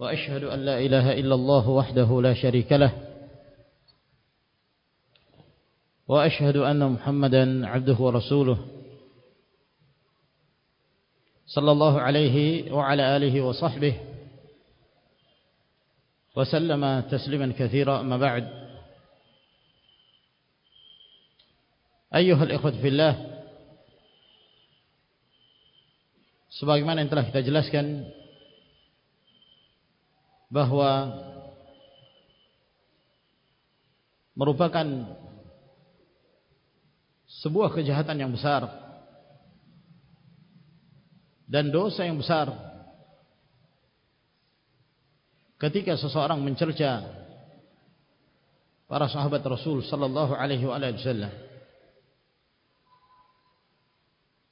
وأشهد أن لا إله إلا الله وحده لا شريك له. وأشهد أن محمدا عبده ورسوله. صلى الله عليه وعلى آله وصحبه. وسلم تسليما كثيرا أما بعد. أيها الإخوة في الله sebagaimana yang telah kita jelaskan bahwa merupakan sebuah kejahatan yang besar dan dosa yang besar ketika seseorang mencerca para sahabat Rasul sallallahu alaihi wasallam.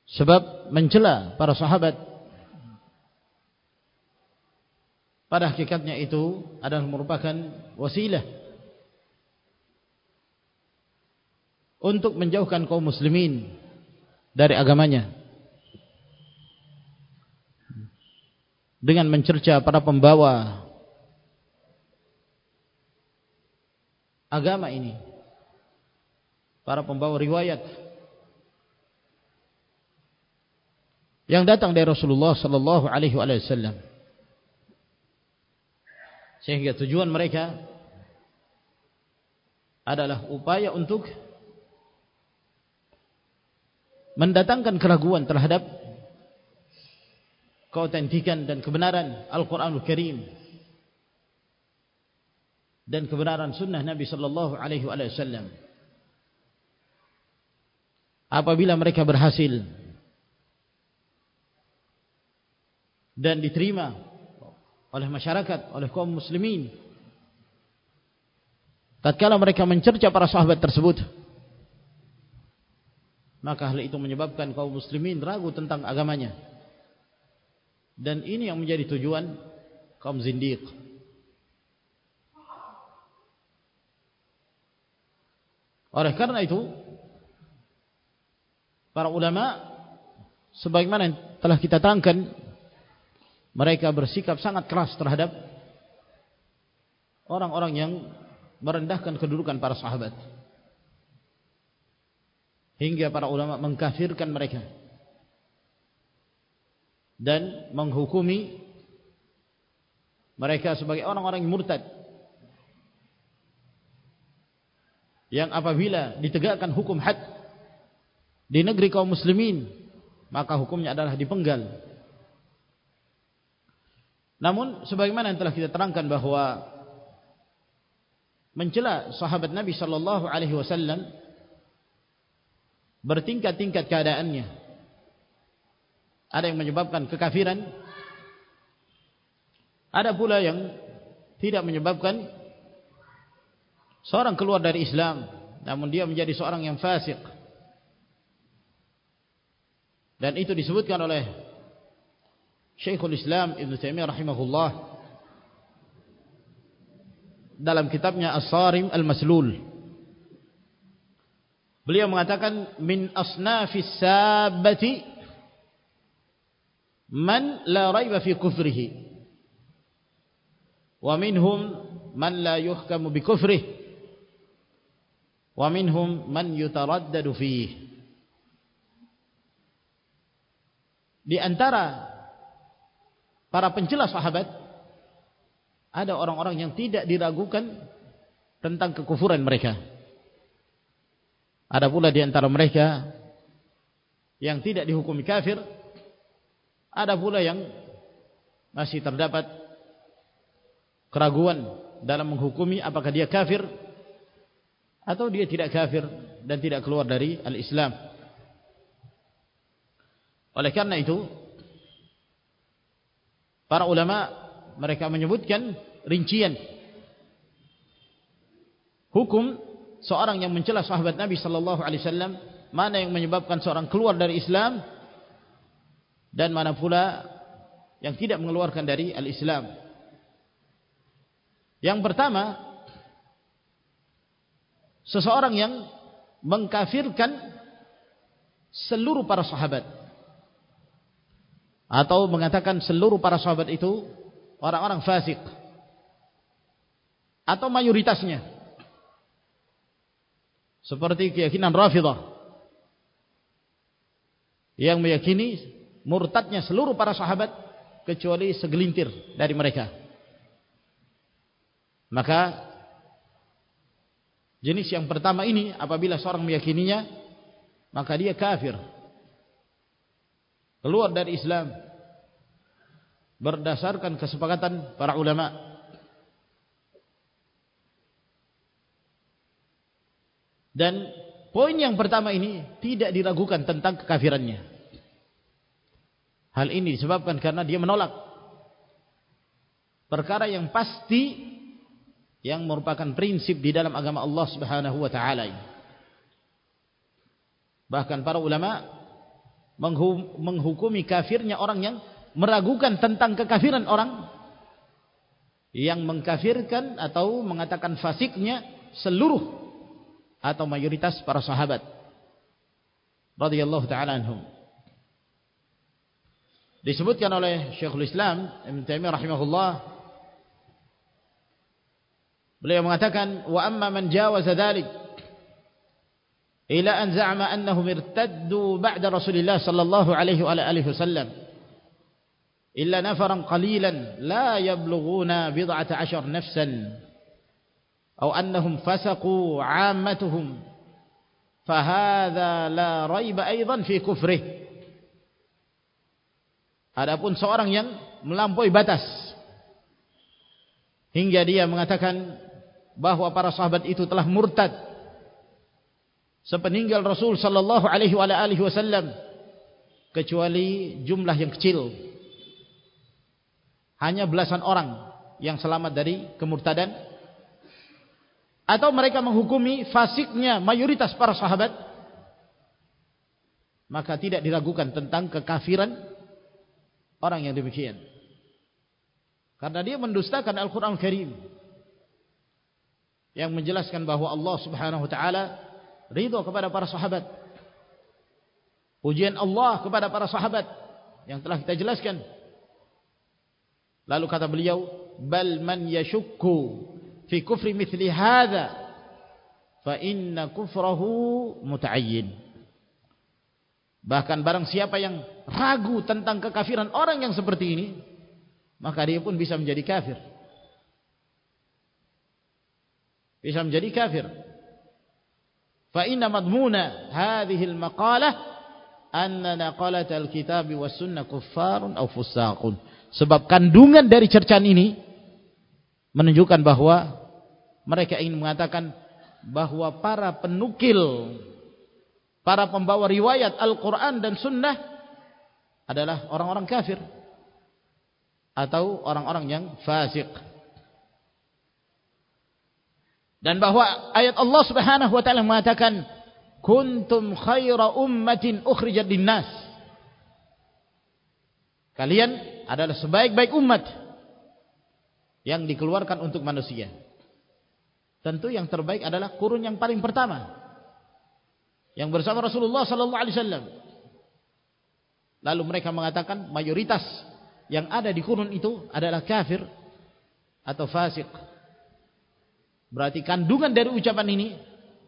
Sebab mencela para sahabat pada hakikatnya itu adalah merupakan wasilah untuk menjauhkan kaum muslimin dari agamanya. Dengan mencerca para pembawa agama ini para pembawa riwayat yang datang dari Rasulullah sallallahu alaihi wasallam sehingga tujuan mereka adalah upaya untuk mendatangkan keraguan terhadap keautentikan dan kebenaran Al-Quranul Karim dan kebenaran sunnah Nabi sallallahu alaihi wasallam. Apabila mereka berhasil dan diterima oleh masyarakat, oleh kaum muslimin. Tatkala mereka mencerca para sahabat tersebut, maka hal itu menyebabkan kaum muslimin ragu tentang agamanya. Dan ini yang menjadi tujuan kaum zindiq. Oleh karena itu, para ulama sebagaimana yang telah kita terangkan mereka bersikap sangat keras terhadap orang-orang yang merendahkan kedudukan para sahabat. Hingga para ulama mengkafirkan mereka. Dan menghukumi mereka sebagai orang-orang murtad. Yang apabila ditegakkan hukum had di negeri kaum muslimin maka hukumnya adalah dipenggal Namun sebagaimana yang telah kita terangkan bahawa mencela sahabat Nabi sallallahu alaihi wasallam bertingkat-tingkat keadaannya. Ada yang menyebabkan kekafiran. Ada pula yang tidak menyebabkan seorang keluar dari Islam namun dia menjadi seorang yang fasik. Dan itu disebutkan oleh Syekhul Islam Ibn Taimiyah rahimahullah dalam kitabnya As-Sarim Al-Maslul beliau mengatakan min asnafis sabati man la raiba fi kufrihi wa minhum man la yuhkamu bi kufrihi wa minhum man yutaraddadu fihi di antara para pencela sahabat ada orang-orang yang tidak diragukan tentang kekufuran mereka. Ada pula di antara mereka yang tidak dihukumi kafir ada pula yang masih terdapat keraguan dalam menghukumi apakah dia kafir atau dia tidak kafir dan tidak keluar dari al-Islam. Oleh karena itu Para ulama mereka menyebutkan rincian. Hukum seorang yang mencela sahabat Nabi sallallahu alaihi wasallam mana yang menyebabkan seorang keluar dari Islam dan mana pula yang tidak mengeluarkan dari al-Islam. Yang pertama seseorang yang mengkafirkan seluruh para sahabat atau mengatakan seluruh para sahabat itu orang-orang fasik. Atau mayoritasnya. Seperti keyakinan Rafidah. Yang meyakini murtadnya seluruh para sahabat kecuali segelintir dari mereka. Maka jenis yang pertama ini apabila seorang meyakininya maka dia kafir keluar dari Islam. Berdasarkan kesepakatan para ulama. Dan poin yang pertama ini tidak diragukan tentang kekafirannya. Hal ini disebabkan karena dia menolak. Perkara yang pasti yang merupakan prinsip di dalam agama Allah Subhanahu wa taala bahkan para ulama menghukumi kafirnya orang yang meragukan tentang kekafiran orang yang mengkafirkan atau mengatakan fasiknya seluruh atau mayoritas para sahabat. Radhiyallahu taala anhum. Disebutkan oleh Syekhul Islam Ibnu Taimiyah rahimahullah beliau mengatakan wa amma man jawaza dzalik إلى أن زعم أنهم ارتدوا بعد رسول الله صلى الله عليه وآله وسلم. إلا نفرا قليلا لا يبلغون بضعة عشر نفسا. أو أنهم فسقوا عامتهم. فهذا لا ريب أيضا في كفره. Adapun seorang yang melampaui batas. Hingga dia mengatakan bahwa para sahabat itu telah murtad. Sepeninggal Rasul sallallahu alaihi wasallam. Kecuali jumlah yang kecil. Hanya belasan orang yang selamat dari kemurtadan. Atau mereka menghukumi fasiknya mayoritas para sahabat. Maka tidak diragukan tentang kekafiran orang yang demikian. Karena dia mendustakan Al-Qur'an Al Karim yang menjelaskan bahwa Allah Subhanahu wa taala ridho kepada para sahabat. Pujian Allah kepada para sahabat yang telah kita jelaskan. Lalu kata beliau bal man yashukku fi kufri mithli hadha fa inna kufrahu muta'ayyin. Bahkan barang siapa yang ragu tentang kekafiran orang yang seperti ini maka dia pun bisa menjadi kafir. Bisa menjadi kafir madmuna hadhihi al-maqalah anna naqalat al-kitab was sunnah kuffarun aw fusaqun sebab kandungan dari cercaan ini menunjukkan bahwa mereka ingin mengatakan bahwa para penukil para pembawa riwayat Al-Qur'an dan sunnah adalah orang-orang kafir atau orang-orang yang fasik dan bahwa ayat Allah Subhanahu wa taala mengatakan kuntum khaira ummatin ukhrijat linnas. Kalian adalah sebaik-baik umat yang dikeluarkan untuk manusia. Tentu yang terbaik adalah kurun yang paling pertama. Yang bersama Rasulullah sallallahu alaihi wasallam. Lalu mereka mengatakan mayoritas yang ada di kurun itu adalah kafir atau fasik Berarti kandungan dari ucapan ini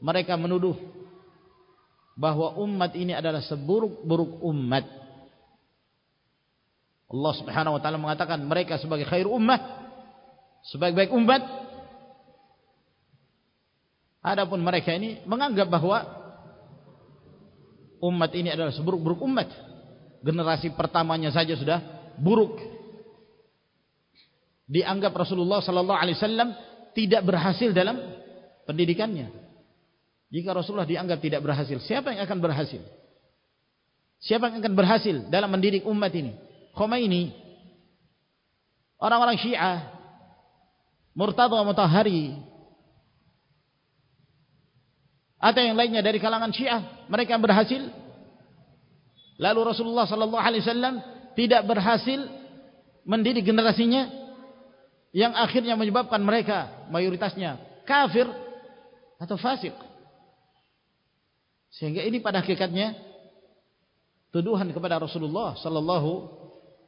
mereka menuduh bahwa umat ini adalah seburuk-buruk umat. Allah Subhanahu wa taala mengatakan mereka sebagai khair ummah, sebaik-baik umat. Adapun mereka ini menganggap bahwa umat ini adalah seburuk-buruk umat. Generasi pertamanya saja sudah buruk. Dianggap Rasulullah sallallahu alaihi wasallam tidak berhasil dalam pendidikannya. Jika Rasulullah dianggap tidak berhasil, siapa yang akan berhasil? Siapa yang akan berhasil dalam mendidik umat ini? Khomeini, orang-orang Syiah, Murtadha Mutahhari atau yang lainnya dari kalangan Syiah mereka berhasil lalu Rasulullah sallallahu alaihi wasallam tidak berhasil mendidik generasinya yang akhirnya menyebabkan mereka mayoritasnya kafir atau fasik sehingga ini pada hakikatnya tuduhan kepada Rasulullah sallallahu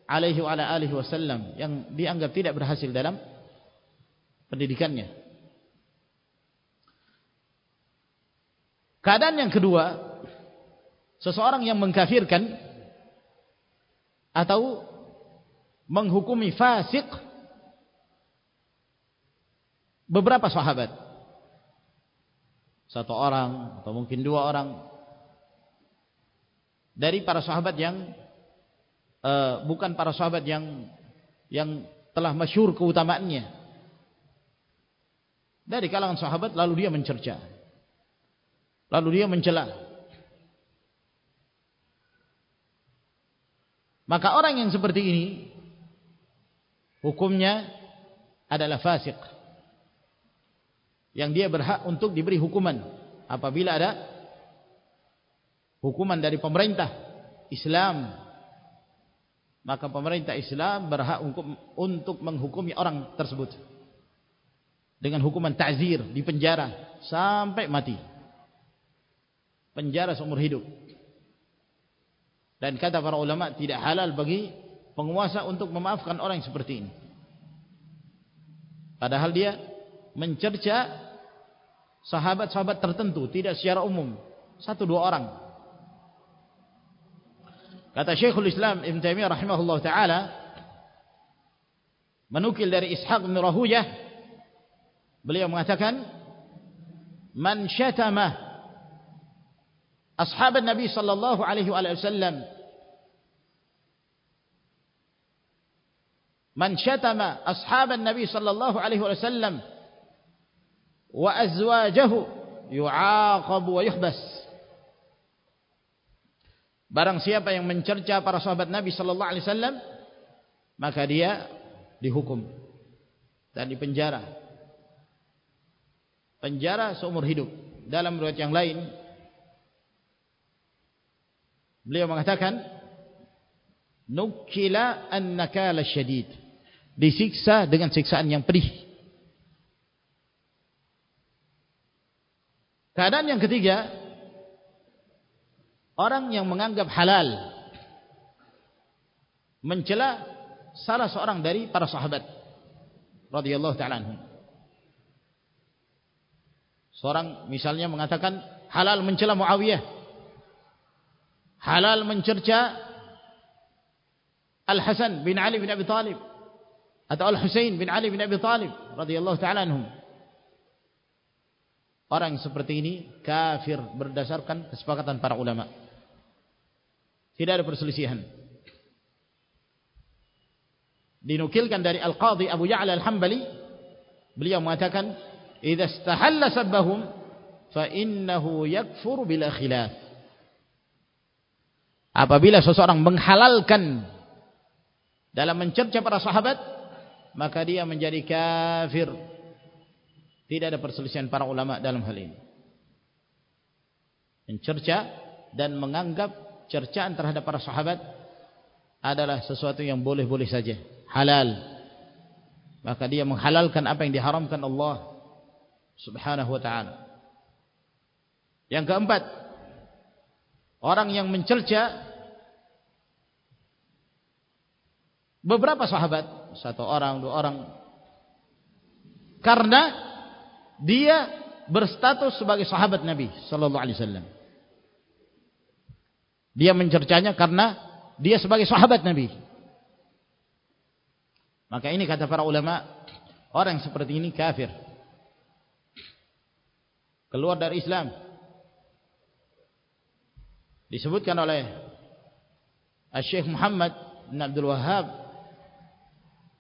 alaihi wasallam yang dianggap tidak berhasil dalam pendidikannya. Keadaan yang kedua, seseorang yang mengkafirkan atau menghukumi fasik beberapa sahabat. Satu orang atau mungkin dua orang. Dari para sahabat yang uh, bukan para sahabat yang yang telah masyhur keutamaannya. Dari kalangan sahabat lalu dia mencerca. Lalu dia mencela. Maka orang yang seperti ini hukumnya adalah fasik yang dia berhak untuk diberi hukuman. Apabila ada hukuman dari pemerintah Islam maka pemerintah Islam berhak untuk untuk menghukumi orang tersebut. Dengan hukuman ta'zir di penjara sampai mati. Penjara seumur hidup. Dan kata para ulama tidak halal bagi penguasa untuk memaafkan orang seperti ini. Padahal dia mencerca sahabat-sahabat tertentu tidak secara umum. Satu dua orang. Kata Syekhul Islam Ibn Taimiyah rahimahullah taala menukil dari Ishaq bin Rahuyah Beliau mengatakan man syatama ashab Nabi sallallahu alaihi wasallam man syatama ashab Nabi sallallahu alaihi wasallam wa azwajahu yu'aqab wa yuhbas Barang siapa yang mencerca para sahabat Nabi sallallahu alaihi wasallam maka dia dihukum dan dipenjara penjara seumur hidup. Dalam riwayat yang lain beliau mengatakan nukila an-nakal syadid disiksa dengan siksaan yang pedih. Keadaan yang ketiga orang yang menganggap halal mencela salah seorang dari para sahabat radhiyallahu ta'ala Seorang misalnya mengatakan halal mencela Muawiyah. Halal mencerca Al-Hasan bin Ali bin Abi Talib atau Al-Husain bin Ali bin Abi Talib radhiyallahu taala anhum. Orang seperti ini kafir berdasarkan kesepakatan para ulama. Tidak ada perselisihan. Dinukilkan dari Al-Qadhi Abu Ya'la Al-Hambali beliau mengatakan idza istahalla sabbahum fa innahu yakfur bila khilaf apabila seseorang menghalalkan dalam mencerca para sahabat maka dia menjadi kafir tidak ada perselisihan para ulama dalam hal ini. Mencerca dan menganggap cercaan terhadap para sahabat adalah sesuatu yang boleh-boleh saja. Halal. Maka dia menghalalkan apa yang diharamkan Allah subhanahu wa ta'ala. Yang keempat orang yang mencerca beberapa sahabat satu orang, dua orang karena dia berstatus sebagai sahabat Nabi sallallahu alaihi wasallam. Dia mencercanya karena dia sebagai sahabat Nabi. Maka ini kata para ulama, orang seperti ini kafir keluar dari Islam disebutkan oleh Syekh Muhammad bin Abdul Wahhab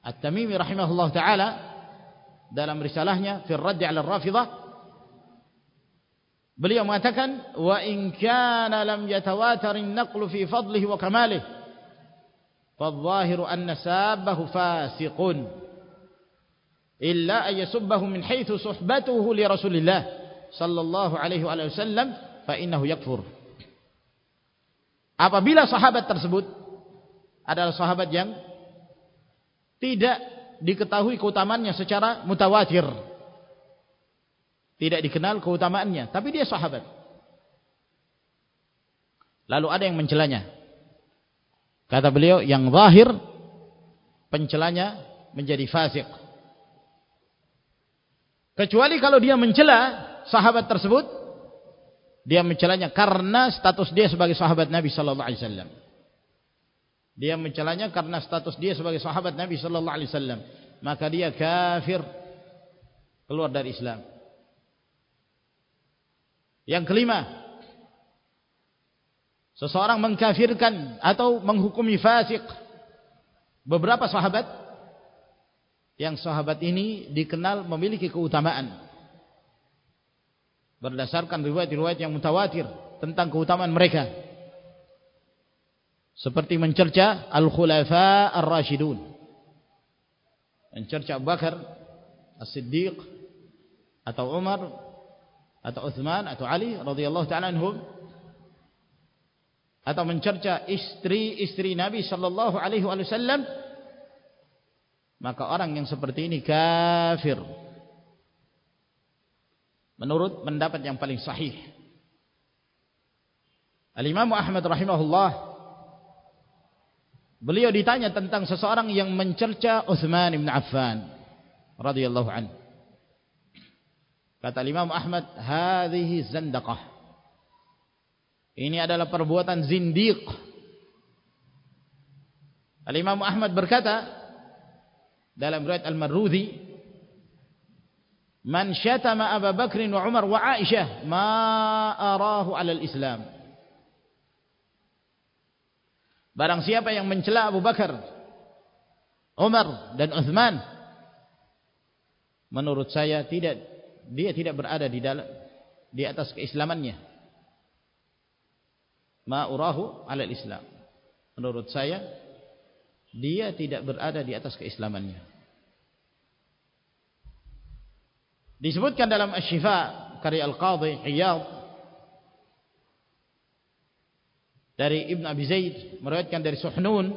At-Tamimi rahimahullah taala dalam risalahnya fi ar-radd 'ala ar-rafidah beliau mengatakan wa in kana lam yatawatar an-naql fi fadlihi wa kamalihi fa adh-dhahiru anna sabahu fasiqun illa ayyasubbahu min haitsu suhbatuhu li Rasulillah sallallahu alaihi wasallam fa innahu yakfur. Apabila sahabat tersebut adalah sahabat yang tidak diketahui keutamaannya secara mutawatir. Tidak dikenal keutamaannya, tapi dia sahabat. Lalu ada yang mencelanya. Kata beliau yang zahir pencelanya menjadi fasik. Kecuali kalau dia mencela sahabat tersebut, dia mencelanya karena status dia sebagai sahabat Nabi sallallahu alaihi wasallam. Dia mencelanya karena status dia sebagai sahabat Nabi sallallahu alaihi wasallam, maka dia kafir. Keluar dari Islam. Yang kelima, seseorang mengkafirkan atau menghukumi fasik. Beberapa sahabat yang sahabat ini dikenal memiliki keutamaan. Berdasarkan riwayat-riwayat yang mutawatir tentang keutamaan mereka seperti mencerca al-khulafa ar-rashidun. Mencerca Abu Bakar As-Siddiq atau Umar atau Uthman atau Ali radhiyallahu ta'ala anhum. Atau mencerca istri-istri Nabi sallallahu alaihi wasallam. Maka orang yang seperti ini kafir. Menurut pendapat yang paling sahih. Al-Imam Ahmad rahimahullah Beliau ditanya tentang seseorang yang mencerca Uthman bin Affan radhiyallahu an. Kata Imam Ahmad, "Hadhihi zandaqah." Ini adalah perbuatan zindiq. Al-Imam Ahmad berkata dalam riwayat Al-Marruzi, "Man syatama Abu Bakr wa Umar wa Aisyah ma arahu 'ala al-Islam." Barang siapa yang mencela Abu Bakar, Umar dan Uthman, menurut saya tidak dia tidak berada di dalam di atas keislamannya. Ma'urahu ala islam. Menurut saya dia tidak berada di atas keislamannya. Disebutkan dalam Asy-Syifa karya Al-Qadhi Iyad dari Ibn Abi Zaid meriwayatkan dari Suhnun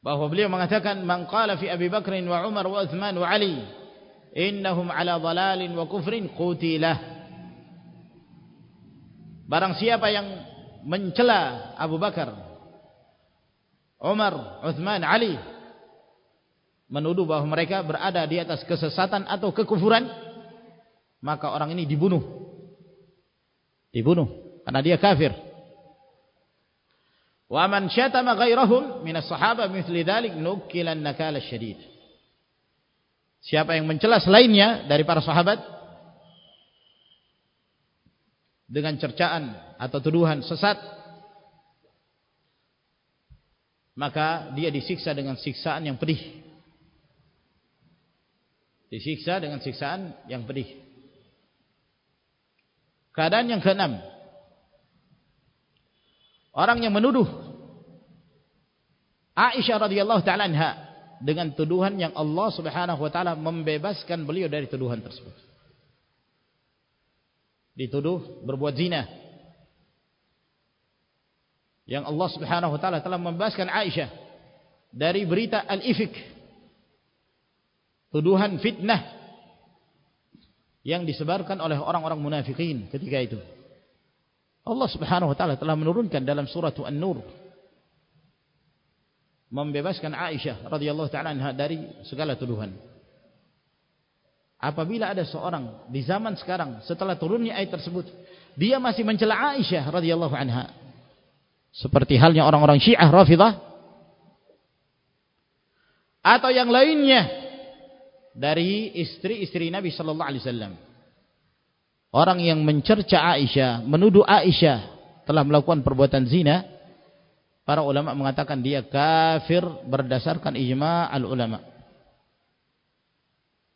bahwa beliau mengatakan man qala fi Abi Bakr wa Umar wa Uthman wa Ali innahum ala dhalalin wa kufrin qutilah barang siapa yang mencela Abu Bakar Umar Uthman Ali menuduh bahwa mereka berada di atas kesesatan atau kekufuran maka orang ini dibunuh. Dibunuh karena dia kafir Wa man syatama ghairahum min as-sahaba mithli dhalik nukila an-nakal asy-syadid. Siapa yang mencela selainnya dari para sahabat dengan cercaan atau tuduhan sesat maka dia disiksa dengan siksaan yang pedih. Disiksa dengan siksaan yang pedih. Keadaan yang keenam, orang yang menuduh Aisyah radhiyallahu taala anha dengan tuduhan yang Allah Subhanahu wa taala membebaskan beliau dari tuduhan tersebut. Dituduh berbuat zina. Yang Allah Subhanahu wa taala telah membebaskan Aisyah dari berita al-ifk. Tuduhan fitnah yang disebarkan oleh orang-orang munafikin ketika itu. Allah Subhanahu wa taala telah menurunkan dalam surah An-Nur. Membebaskan Aisyah radhiyallahu taala anha dari segala tuduhan. Apabila ada seorang di zaman sekarang setelah turunnya ayat tersebut dia masih mencela Aisyah radhiyallahu anha. Seperti halnya orang-orang Syiah Rafidhah. Atau yang lainnya. Dari istri-istri Nabi sallallahu alaihi wasallam orang yang mencerca Aisyah, menuduh Aisyah telah melakukan perbuatan zina, para ulama mengatakan dia kafir berdasarkan ijma' al-ulama.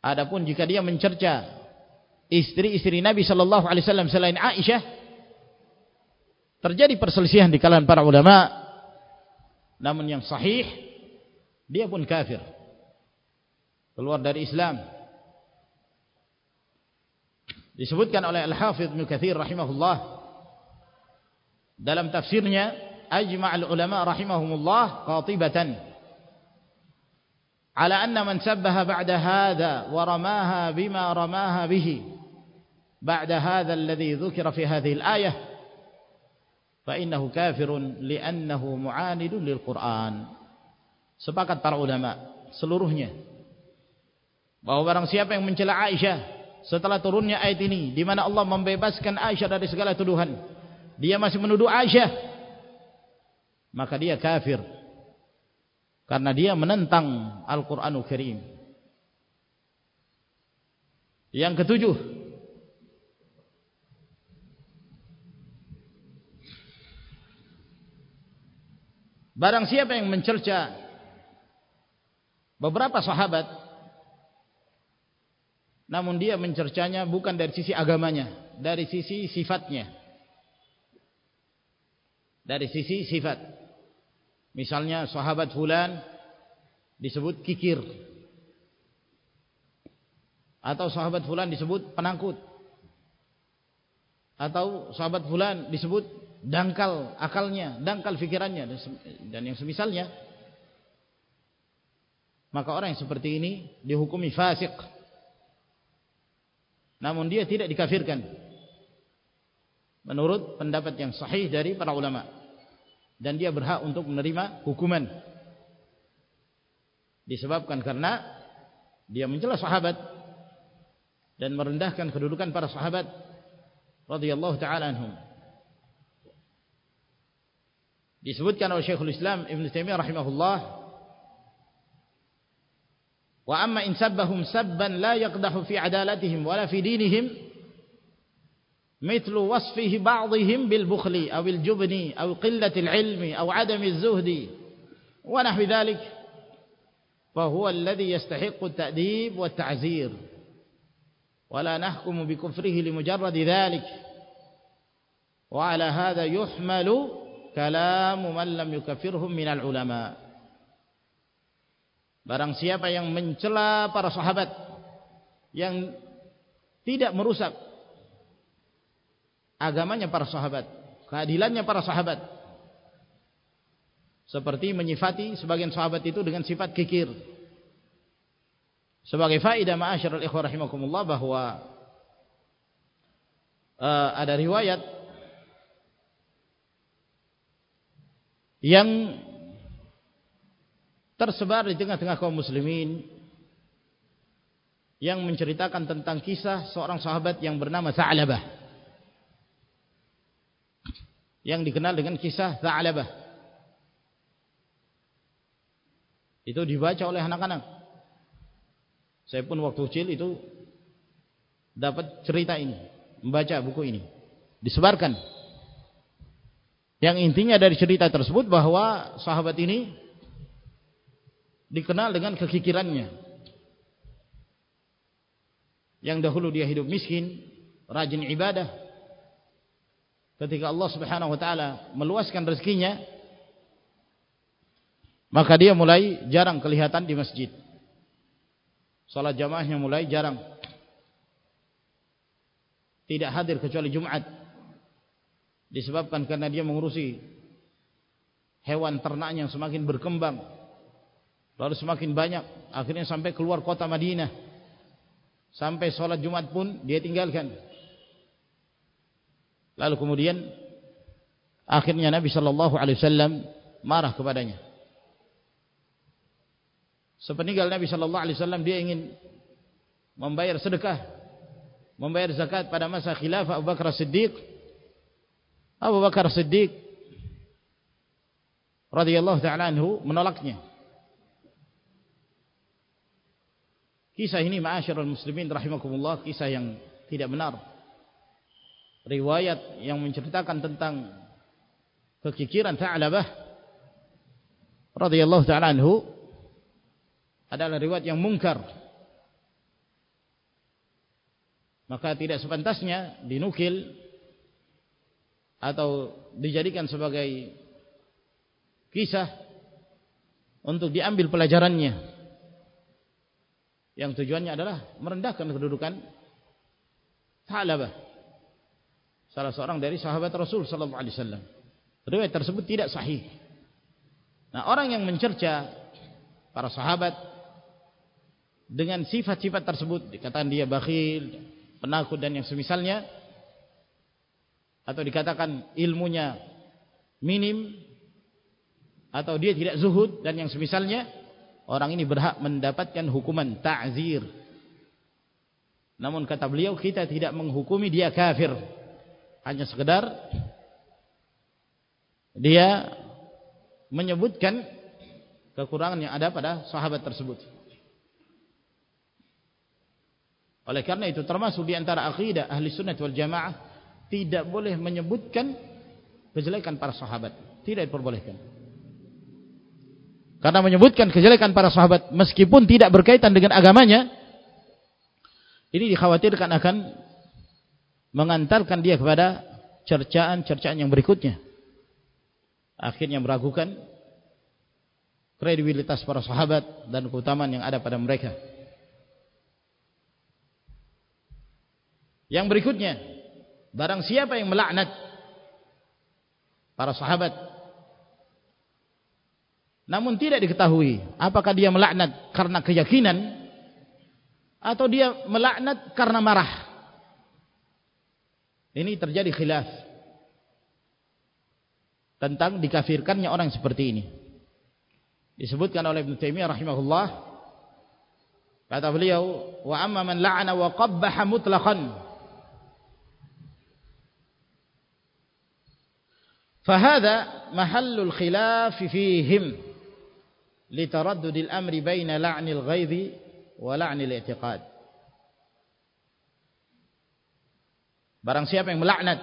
Adapun jika dia mencerca istri-istri Nabi sallallahu alaihi wasallam selain Aisyah, terjadi perselisihan di kalangan para ulama. Namun yang sahih dia pun kafir. keluar dari Islam disebutkan oleh Al-Hafidh Ibn Kathir rahimahullah dalam tafsirnya ajma'al ulama rahimahumullah qatibatan ala anna man sabbaha ba'da hadha wa ramaha bima ramaha bihi ba'da hadha alladhi dhukira fi hadhihi al-ayah fa innahu kafirun li'annahu mu'anidun lil Qur'an sepakat para ulama seluruhnya bahwa barang siapa yang mencela Aisyah setelah turunnya ayat ini di mana Allah membebaskan Aisyah dari segala tuduhan. Dia masih menuduh Aisyah. Maka dia kafir. Karena dia menentang Al-Qur'anul Karim. Yang ketujuh. Barang siapa yang mencerca beberapa sahabat namun dia mencercanya bukan dari sisi agamanya dari sisi sifatnya. Dari sisi sifat. Misalnya sahabat fulan disebut kikir. Atau sahabat fulan disebut penangkut. Atau sahabat fulan disebut dangkal akalnya dangkal fikirannya. Dan yang semisalnya maka orang yang seperti ini dihukumi fasik namun dia tidak dikafirkan. Menurut pendapat yang sahih dari para ulama. Dan dia berhak untuk menerima hukuman. Disebabkan karena dia mencela sahabat. Dan merendahkan kedudukan para sahabat. Radhiyallahu taala anhum. Disebutkan oleh Syekhul Islam Ibn Taimiyah rahimahullah وأما إن سبهم سبا لا يقدح في عدالتهم ولا في دينهم مثل وصفه بعضهم بالبخل أو الجبن أو قلة العلم أو عدم الزهد ونحو ذلك فهو الذي يستحق التأديب والتعزير ولا نحكم بكفره لمجرد ذلك وعلى هذا يحمل كلام من لم يكفرهم من العلماء Barang siapa yang mencela para sahabat yang tidak merusak agamanya para sahabat, keadilannya para sahabat. Seperti menyifati sebagian sahabat itu dengan sifat kikir. Sebagai faedah ma'asyiral ikhwah rahimakumullah bahwa uh, ada riwayat yang tersebar di tengah-tengah kaum muslimin yang menceritakan tentang kisah seorang sahabat yang bernama Tha'labah. Yang dikenal dengan kisah Tha'labah. Itu dibaca oleh anak-anak. Saya pun waktu kecil itu dapat cerita ini membaca buku ini. Disebarkan. Yang intinya dari cerita tersebut bahwa sahabat ini dikenal dengan kekikirannya. Yang dahulu dia hidup miskin, rajin ibadah. Ketika Allah Subhanahu wa taala meluaskan rezekinya, maka dia mulai jarang kelihatan di masjid. Salat jamaahnya mulai jarang. Tidak hadir kecuali Jumat. Disebabkan karena dia mengurusi hewan ternaknya yang semakin berkembang Lalu semakin banyak akhirnya sampai keluar kota Madinah. Sampai sholat Jumat pun dia tinggalkan. Lalu kemudian akhirnya Nabi wasallam marah kepadanya. Sepeninggal Nabi wasallam dia ingin membayar sedekah, membayar zakat pada masa khilafah Abu Bakar Siddiq. Abu Bakar Siddiq radhiyallahu taala anhu menolaknya. Kisah ini ma'asyarul muslimin rahimakumullah kisah yang tidak benar. Riwayat yang menceritakan tentang kekikiran Ta'labah radhiyallahu ta'ala anhu adalah riwayat yang mungkar. Maka tidak sepantasnya dinukil atau dijadikan sebagai kisah untuk diambil pelajarannya. Yang tujuannya adalah merendahkan kedudukan Tha'labah. Salah seorang dari sahabat Rasul sallallahu alaihi wasallam. Riwayat tersebut tidak sahih. Nah orang yang mencerca para sahabat dengan sifat-sifat tersebut dikatakan dia bakhil penakut dan yang semisalnya atau dikatakan ilmunya minim atau dia tidak zuhud dan yang semisalnya orang ini berhak mendapatkan hukuman ta'zir. Namun kata beliau kita tidak menghukumi dia kafir. Hanya sekedar dia menyebutkan kekurangan yang ada pada sahabat tersebut. Oleh karena itu termasuk di antara akidah ahli sunnah wal jamaah tidak boleh menyebutkan kejelekan para sahabat. Tidak diperbolehkan karena menyebutkan kejelekan para sahabat meskipun tidak berkaitan dengan agamanya ini dikhawatirkan akan mengantarkan dia kepada cercaan-cercaan yang berikutnya. Akhirnya meragukan kredibilitas para sahabat dan keutamaan yang ada pada mereka. Yang berikutnya barang siapa yang melaknat para sahabat namun tidak diketahui apakah dia melaknat karena keyakinan atau dia melaknat karena marah. Ini terjadi khilaf tentang dikafirkannya orang seperti ini. Disebutkan oleh Ibn Taimiyah rahimahullah kata beliau wa amma man la'ana wa qabbaha mutlaqan fahadha mahallul khilaf litaraddudil amri baina la'nil ghaibi wa la'nil i'tiqad barang siapa yang melaknat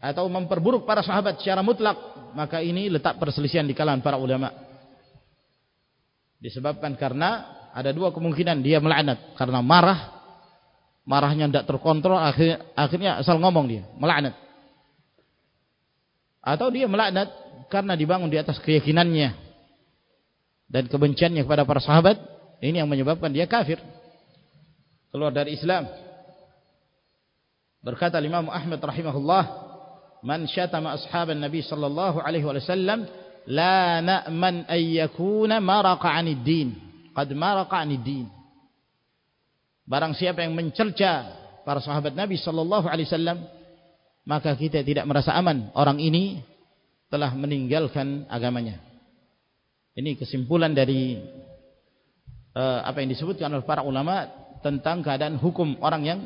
atau memperburuk para sahabat secara mutlak maka ini letak perselisihan di kalangan para ulama. Disebabkan karena ada dua kemungkinan dia melaknat. Karena marah marahnya tidak terkontrol akhirnya asal ngomong dia melaknat. Atau dia melaknat karena dibangun di atas keyakinannya dan kebenciannya kepada para sahabat ini yang menyebabkan dia kafir. Keluar dari Islam. Berkata Imam Ahmad rahimahullah man syatama ashaban nabi sallallahu alaihi wasallam la na'man ay yakuna maraqa 'anid din. Qad maraqa 'anid din. Barang siapa yang mencerca para sahabat nabi sallallahu alaihi wasallam maka kita tidak merasa aman orang ini telah meninggalkan agamanya. Ini kesimpulan dari uh, apa yang disebutkan oleh para ulama tentang keadaan hukum orang yang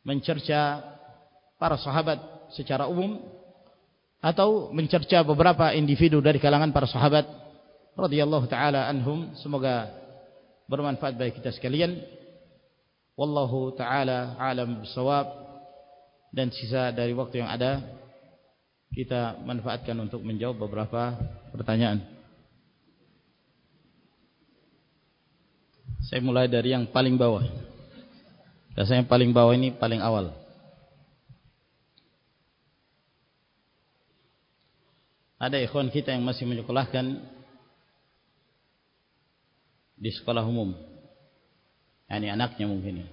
mencerca para sahabat secara umum atau mencerca beberapa individu dari kalangan para sahabat radhiyallahu taala anhum. Semoga bermanfaat bagi kita sekalian. Wallahu taala alam bisawab dan sisa dari waktu yang ada kita manfaatkan untuk menjawab beberapa pertanyaan. Saya mulai dari yang paling bawah. Biasanya yang paling bawah ini paling awal. Ada ikhwan kita yang masih menyekolahkan di sekolah umum. Ini anaknya mungkin.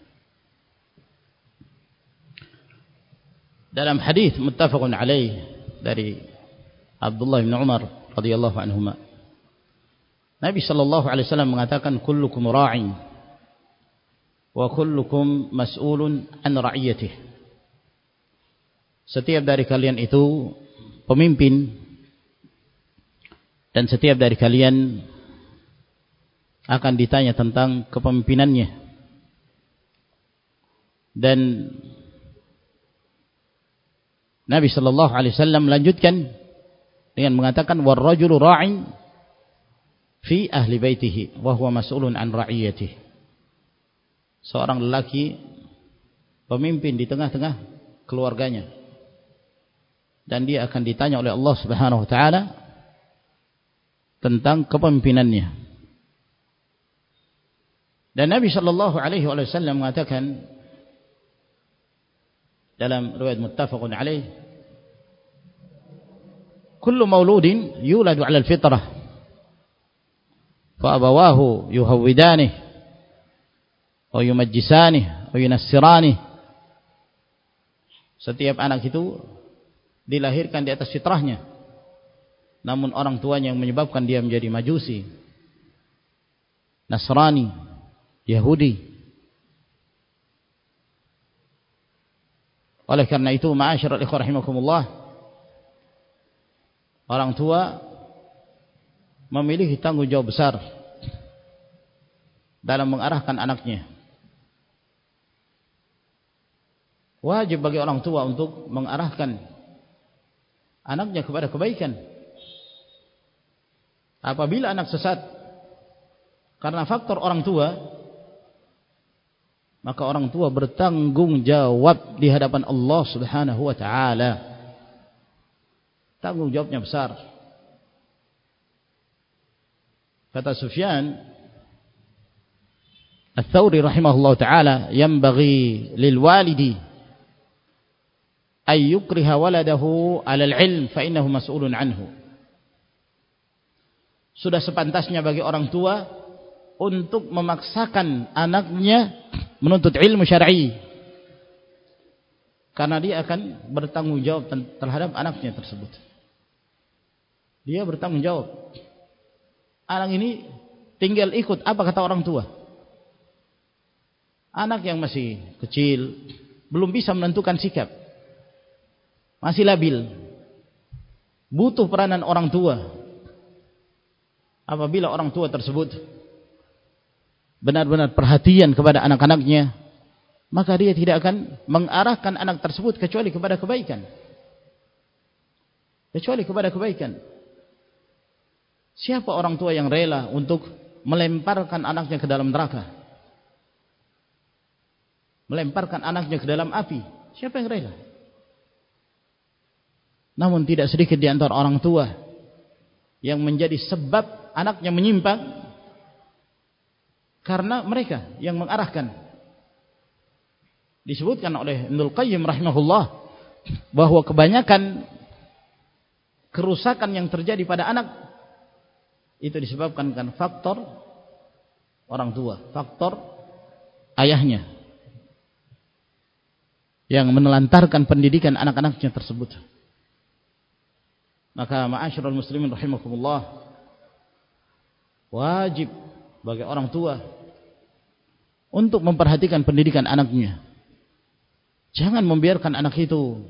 Dalam hadis muttafaqun alaih dari Abdullah bin Umar radhiyallahu anhuma. Nabi sallallahu alaihi wasallam mengatakan kullukum ra'in wa kullukum mas'ulun an ra'iyatihi. Setiap dari kalian itu pemimpin dan setiap dari kalian akan ditanya tentang kepemimpinannya. Dan Nabi sallallahu alaihi wasallam melanjutkan dengan mengatakan warrajulu ra'in fi ahli baitihi wa huwa mas'ulun an ra'iyatihi. Seorang lelaki pemimpin di tengah-tengah keluarganya. Dan dia akan ditanya oleh Allah Subhanahu wa taala tentang kepemimpinannya. Dan Nabi sallallahu alaihi wasallam mengatakan dalam riwayat muttafaqun alaih kullu mauludin yuladu ala al-fitrah fa abawahu yuhawwidani atau yumajjisani atau yunassirani. Setiap anak itu dilahirkan di atas fitrahnya. Namun orang tuanya yang menyebabkan dia menjadi majusi Nasrani Yahudi oleh karena itu ma'asyiral ikhwah rahimakumullah orang tua memiliki tanggung jawab besar dalam mengarahkan anaknya. Wajib bagi orang tua untuk mengarahkan anaknya kepada kebaikan. Apabila anak sesat karena faktor orang tua, maka orang tua bertanggung jawab di hadapan Allah Subhanahu wa taala. Tanggung jawabnya besar. kata Sufyan Al-Thawri rahimahullah ta'ala Yambagi lil walidi Ay yukriha waladahu alal ilm Fa'innahu mas'ulun anhu Sudah sepantasnya bagi orang tua Untuk memaksakan anaknya Menuntut ilmu syar'i Karena dia akan bertanggung jawab terhadap anaknya tersebut Dia bertanggung jawab anak ini tinggal ikut apa kata orang tua. Anak yang masih kecil, belum bisa menentukan sikap. Masih labil. Butuh peranan orang tua. Apabila orang tua tersebut benar-benar perhatian kepada anak-anaknya, maka dia tidak akan mengarahkan anak tersebut kecuali kepada kebaikan. Kecuali kepada kebaikan. Siapa orang tua yang rela untuk melemparkan anaknya ke dalam neraka? Melemparkan anaknya ke dalam api? Siapa yang rela? Namun tidak sedikit di antara orang tua yang menjadi sebab anaknya menyimpang karena mereka yang mengarahkan. Disebutkan oleh Ibnu Qayyim rahimahullah bahwa kebanyakan kerusakan yang terjadi pada anak itu disebabkan dengan faktor orang tua, faktor ayahnya yang menelantarkan pendidikan anak-anaknya tersebut. Maka ma'asyiral muslimin rahimakumullah wajib bagi orang tua untuk memperhatikan pendidikan anaknya. Jangan membiarkan anak itu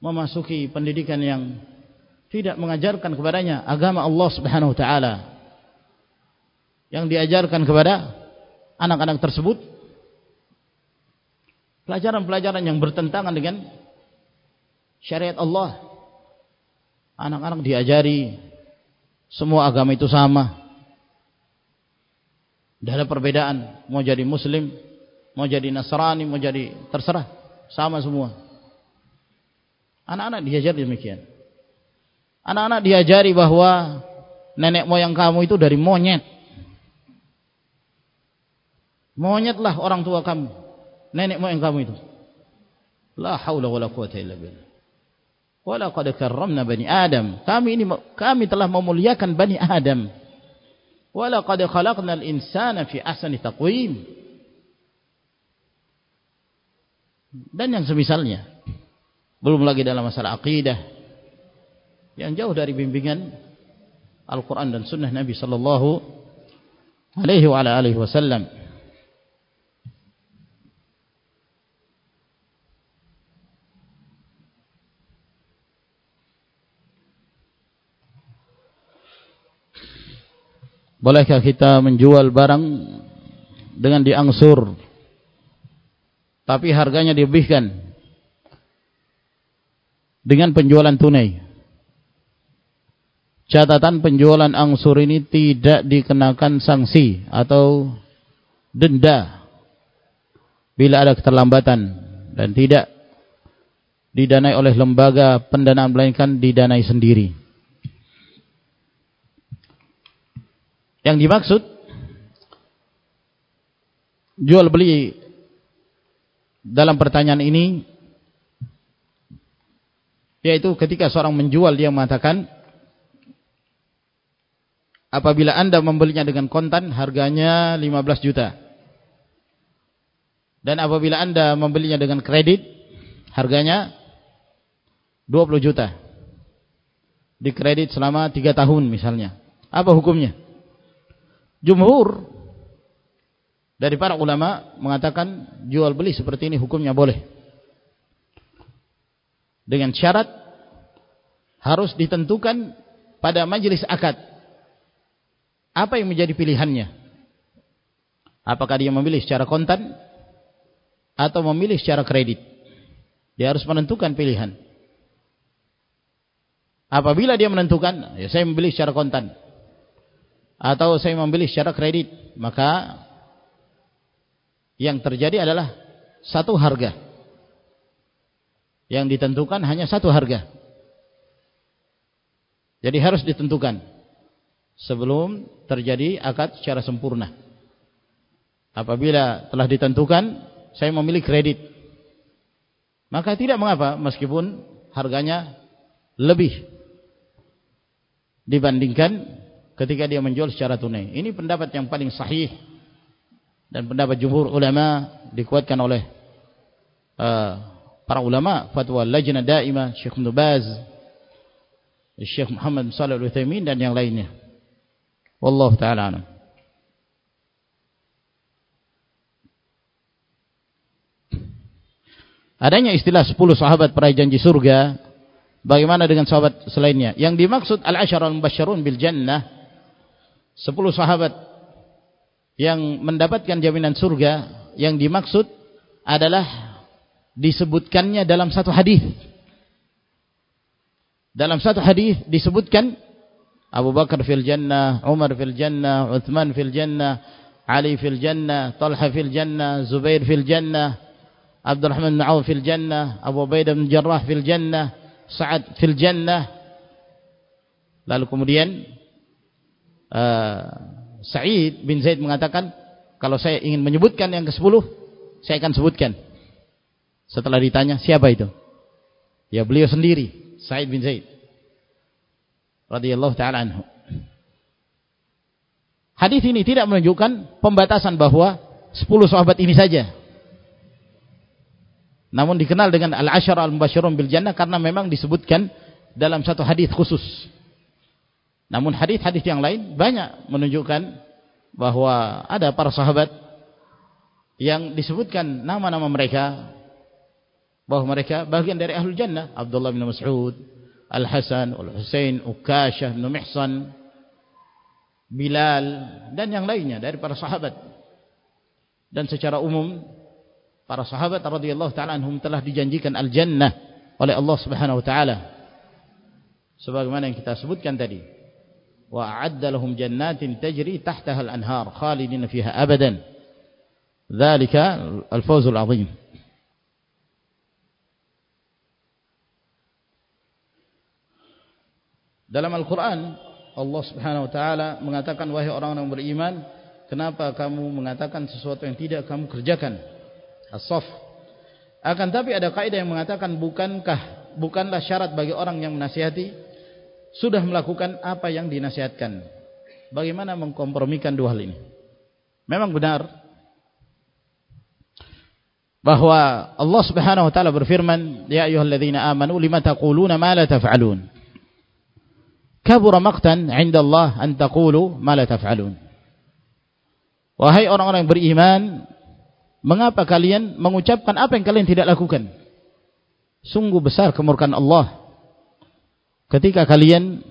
memasuki pendidikan yang tidak mengajarkan kepadanya agama Allah Subhanahu wa taala. Yang diajarkan kepada anak-anak tersebut pelajaran-pelajaran yang bertentangan dengan syariat Allah. Anak-anak diajari semua agama itu sama tidak ada perbedaan mau jadi muslim mau jadi nasrani mau jadi terserah sama semua anak-anak diajar demikian Anak-anak diajari bahwa nenek moyang kamu itu dari monyet. Monyetlah orang tua kamu. Nenek moyang kamu itu. La haula wala quwata illa billah. Wala qad karramna bani Adam. Kami ini kami telah memuliakan bani Adam. Wala qad khalaqna al-insana fi ahsani taqwim. Dan yang semisalnya. Belum lagi dalam masalah akidah, yang jauh dari bimbingan Al-Quran dan Sunnah Nabi Sallallahu Alaihi Wasallam. Bolehkah kita menjual barang dengan diangsur tapi harganya dilebihkan dengan penjualan tunai? catatan penjualan angsur ini tidak dikenakan sanksi atau denda bila ada keterlambatan dan tidak didanai oleh lembaga pendanaan melainkan didanai sendiri. Yang dimaksud jual beli dalam pertanyaan ini yaitu ketika seorang menjual dia mengatakan apabila anda membelinya dengan kontan harganya 15 juta. Dan apabila anda membelinya dengan kredit harganya 20 juta. Di kredit selama 3 tahun misalnya. Apa hukumnya jumhur dari para ulama mengatakan jual beli seperti ini hukumnya boleh. Dengan syarat harus ditentukan pada majelis akad. Apa yang menjadi pilihannya? Apakah dia memilih secara kontan atau memilih secara kredit? Dia harus menentukan pilihan. Apabila dia menentukan ya saya memilih secara kontan atau saya memilih secara kredit maka yang terjadi adalah satu harga. Yang ditentukan hanya satu harga. Jadi harus ditentukan sebelum terjadi akad secara sempurna. Apabila telah ditentukan saya memilih kredit, maka tidak mengapa meskipun harganya lebih dibandingkan ketika dia menjual secara tunai. Ini pendapat yang paling sahih dan pendapat jumhur ulama dikuatkan oleh uh, para ulama fatwa lajnah daimah Syekh Nubaz Syekh Muhammad Shalih Al-Utsaimin dan yang lainnya. Wallahu taala alam. Adanya istilah 10 sahabat peraih janji surga. Bagaimana dengan sahabat selainnya? Yang dimaksud al-asyara al-mubasysyarun bil jannah 10 sahabat yang mendapatkan jaminan surga yang dimaksud adalah disebutkannya dalam satu hadis. Dalam satu hadis disebutkan Abu Bakar fil jannah, Umar fil jannah, Uthman fil jannah, Ali fil jannah, Talha fil jannah, Zubair fil jannah, Abdurrahman bin Auf fil jannah, Abu Ubaidah bin Jarrah fil jannah, Sa'ad fil jannah. Lalu kemudian uh, Sa'id bin Zaid mengatakan, kalau saya ingin menyebutkan yang ke-10, saya akan sebutkan. Setelah ditanya, siapa itu? Ya beliau sendiri, Sa'id bin Zaid radhiyallahu taala anhu. Hadis ini tidak menunjukkan pembatasan bahwa 10 sahabat ini saja. Namun dikenal dengan al-asyara al-mubasysyirun bil jannah karena memang disebutkan dalam satu hadis khusus. Namun hadis-hadis yang lain banyak menunjukkan bahwa ada para sahabat yang disebutkan nama-nama mereka bahwa mereka bagian dari ahlul jannah Abdullah bin Mas'ud Al-Hasan, Al-Husain, Ukashah, Numihsan, Bilal dan yang lainnya dari para sahabat. Dan secara umum para sahabat radhiyallahu taala anhum telah dijanjikan al-jannah oleh Allah Subhanahu wa taala. Sebagaimana yang kita sebutkan tadi. A'adda lahum jannatin tajri tahtaha al-anhar khalidina fiha abadan. Dzalika al-fawzul 'azim. Dalam Al-Quran Allah subhanahu wa ta'ala mengatakan Wahai orang-orang beriman Kenapa kamu mengatakan sesuatu yang tidak kamu kerjakan As-Saf Akan tapi ada kaidah yang mengatakan Bukankah Bukanlah syarat bagi orang yang menasihati Sudah melakukan apa yang dinasihatkan Bagaimana mengkompromikan dua hal ini Memang benar Bahawa Allah subhanahu wa ta'ala berfirman Ya ayuhalladzina amanu Lima taquluna ma la taf'alun kabura maqtan 'inda Allah an taqulu ma la taf'alun. Wahai orang-orang beriman, mengapa kalian mengucapkan apa yang kalian tidak lakukan? Sungguh besar kemurkaan Allah ketika kalian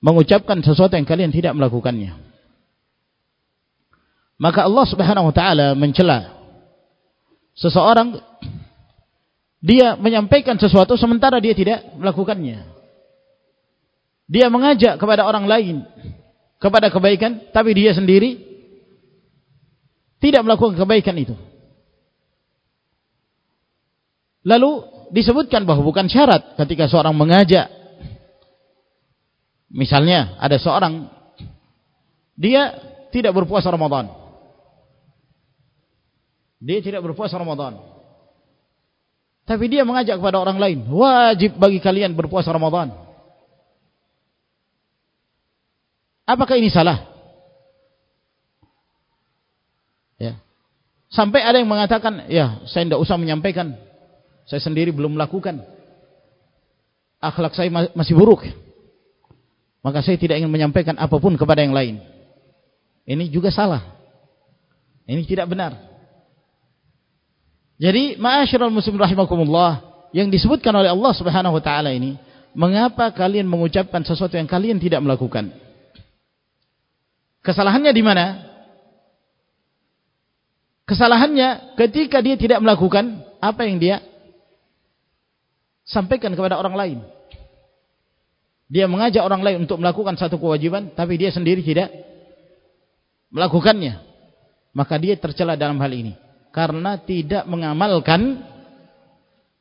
mengucapkan sesuatu yang kalian tidak melakukannya. Maka Allah Subhanahu wa taala mencela seseorang dia menyampaikan sesuatu sementara dia tidak melakukannya dia mengajak kepada orang lain kepada kebaikan tapi dia sendiri tidak melakukan kebaikan itu lalu disebutkan bahawa bukan syarat ketika seorang mengajak misalnya ada seorang dia tidak berpuasa Ramadan dia tidak berpuasa Ramadan tapi dia mengajak kepada orang lain wajib bagi kalian berpuasa Ramadan Apakah ini salah? Ya. Sampai ada yang mengatakan, ya saya tidak usah menyampaikan. Saya sendiri belum melakukan. Akhlak saya masih buruk. Maka saya tidak ingin menyampaikan apapun kepada yang lain. Ini juga salah. Ini tidak benar. Jadi, ma'asyiral muslim rahimakumullah, yang disebutkan oleh Allah Subhanahu wa taala ini, mengapa kalian mengucapkan sesuatu yang kalian tidak melakukan? Kesalahannya di mana? Kesalahannya ketika dia tidak melakukan apa yang dia sampaikan kepada orang lain. Dia mengajak orang lain untuk melakukan satu kewajiban, tapi dia sendiri tidak melakukannya. Maka dia tercela dalam hal ini. Karena tidak mengamalkan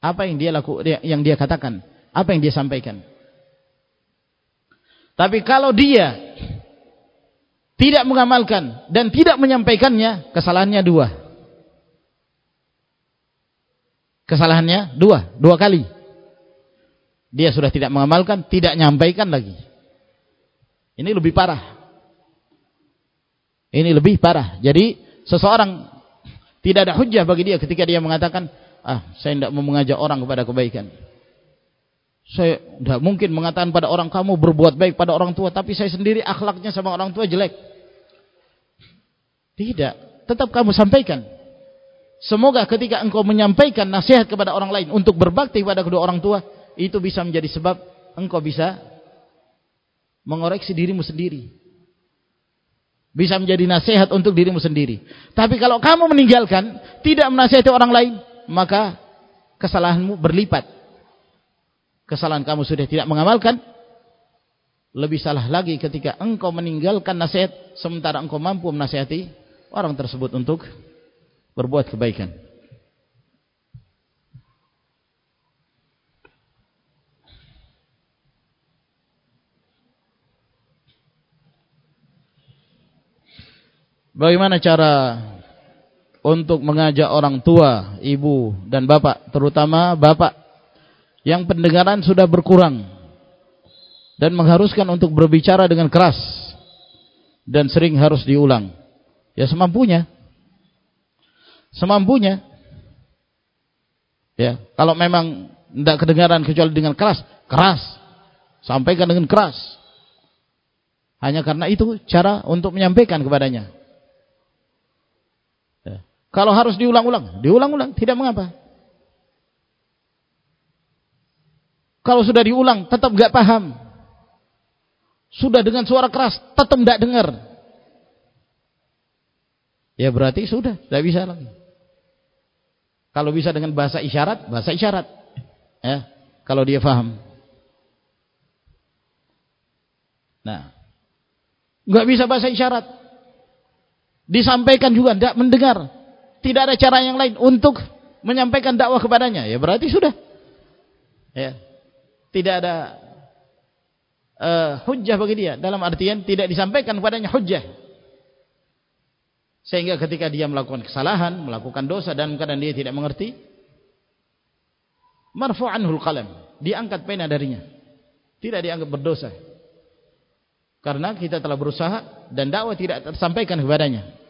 apa yang dia laku, yang dia katakan, apa yang dia sampaikan. Tapi kalau dia tidak mengamalkan dan tidak menyampaikannya, kesalahannya dua. Kesalahannya dua, dua kali. Dia sudah tidak mengamalkan, tidak menyampaikan lagi. Ini lebih parah. Ini lebih parah. Jadi seseorang tidak ada hujah bagi dia ketika dia mengatakan, ah saya tidak mau mengajak orang kepada kebaikan. Saya tidak mungkin mengatakan pada orang kamu berbuat baik pada orang tua, tapi saya sendiri akhlaknya sama orang tua jelek. Tidak, tetap kamu sampaikan. Semoga ketika engkau menyampaikan nasihat kepada orang lain untuk berbakti kepada kedua orang tua, itu bisa menjadi sebab engkau bisa mengoreksi dirimu sendiri. Bisa menjadi nasihat untuk dirimu sendiri. Tapi kalau kamu meninggalkan, tidak menasihati orang lain, maka kesalahanmu berlipat kesalahan kamu sudah tidak mengamalkan lebih salah lagi ketika engkau meninggalkan nasihat sementara engkau mampu menasihati orang tersebut untuk berbuat kebaikan Bagaimana cara untuk mengajak orang tua, ibu dan bapak, terutama bapak yang pendengaran sudah berkurang dan mengharuskan untuk berbicara dengan keras dan sering harus diulang? Ya semampunya. Semampunya. Ya kalau memang tidak kedengaran kecuali dengan keras keras. Sampaikan dengan keras. Hanya karena itu cara untuk menyampaikan kepadanya. ya. Kalau harus diulang-ulang diulang-ulang tidak mengapa Kalau sudah diulang, tetap enggak paham. Sudah dengan suara keras, tetap enggak dengar. Ya berarti sudah, tidak bisa lagi. Kalau bisa dengan bahasa isyarat, bahasa isyarat. Ya, kalau dia paham. Nah, enggak bisa bahasa isyarat. Disampaikan juga tidak mendengar. Tidak ada cara yang lain untuk menyampaikan dakwah kepadanya. Ya berarti sudah. Ya, tidak ada uh, hujjah bagi dia. Dalam artian tidak disampaikan kepadanya hujjah. Sehingga ketika dia melakukan kesalahan melakukan dosa dan keadaan dia tidak mengerti marfu'anhul qalam. Diangkat pena darinya. Tidak dianggap berdosa. Karena kita telah berusaha dan dakwah tidak tersampaikan kepadanya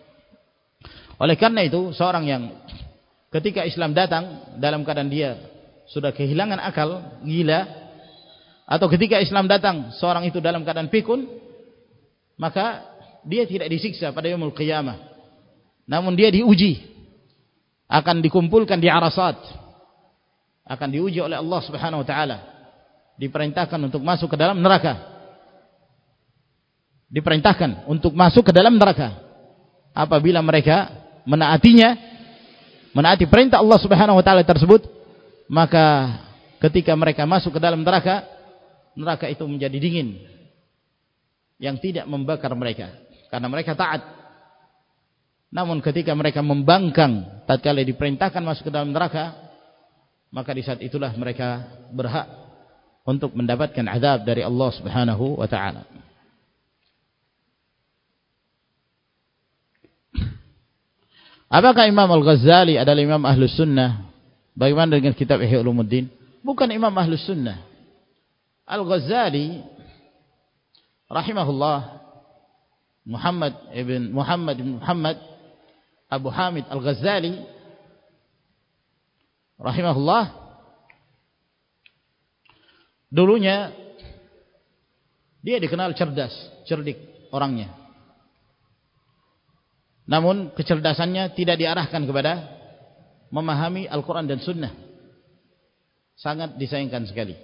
oleh karena itu seorang yang ketika Islam datang dalam keadaan dia sudah kehilangan akal gila atau ketika Islam datang seorang itu dalam keadaan pikun maka dia tidak disiksa pada yaumul qiyamah. Namun dia diuji akan dikumpulkan di arasat akan diuji oleh Allah Subhanahu wa taala diperintahkan untuk masuk ke dalam neraka diperintahkan untuk masuk ke dalam neraka apabila mereka menaatinya menaati perintah Allah Subhanahu wa taala tersebut maka ketika mereka masuk ke dalam neraka neraka itu menjadi dingin yang tidak membakar mereka karena mereka taat. Namun ketika mereka membangkang tatkala diperintahkan masuk ke dalam neraka maka di saat itulah mereka berhak untuk mendapatkan azab dari Allah Subhanahu wa taala Apakah Imam Al-Ghazali adalah Imam Ahlus Sunnah? Bagaimana dengan kitab Ihya Ulumuddin? Bukan Imam Ahlus Sunnah. Al-Ghazali rahimahullah Muhammad ibn Muhammad ibn Muhammad Abu Hamid Al-Ghazali rahimahullah dulunya dia dikenal cerdas, cerdik orangnya. Namun kecerdasannya tidak diarahkan kepada memahami Al-Quran dan Sunnah. Sangat disayangkan sekali.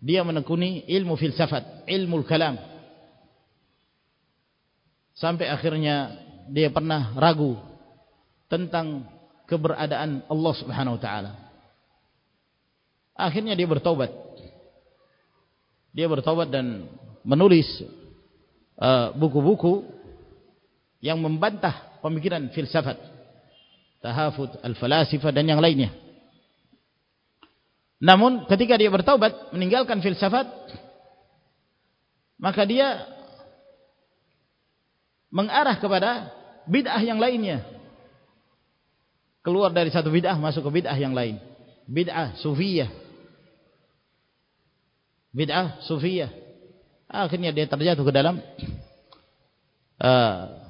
Dia menekuni ilmu filsafat, ilmu kalam. Sampai akhirnya dia pernah ragu tentang keberadaan Allah Subhanahu wa taala. Akhirnya dia bertobat. Dia bertobat dan menulis uh, buku-buku uh, yang membantah pemikiran filsafat, tahafut, al-falasifah dan yang lainnya. Namun ketika dia bertobat meninggalkan filsafat maka dia mengarah kepada bid'ah yang lainnya. Keluar dari satu bid'ah masuk ke bid'ah yang lain. Bid'ah sufiyah. Bid'ah sufiyah. Akhirnya dia terjatuh ke dalam uh,